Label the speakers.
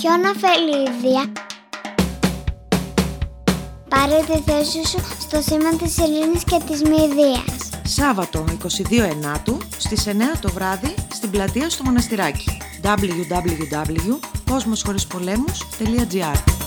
Speaker 1: πιο νοφελίδια. Πάρε τη θέση σου στο σήμα της ειρήνης και της μηδίας.
Speaker 2: Σάββατο 22 Ενάτου στις 9 το βράδυ στην πλατεία στο Μοναστηράκι www.cosmoshorispolemos.gr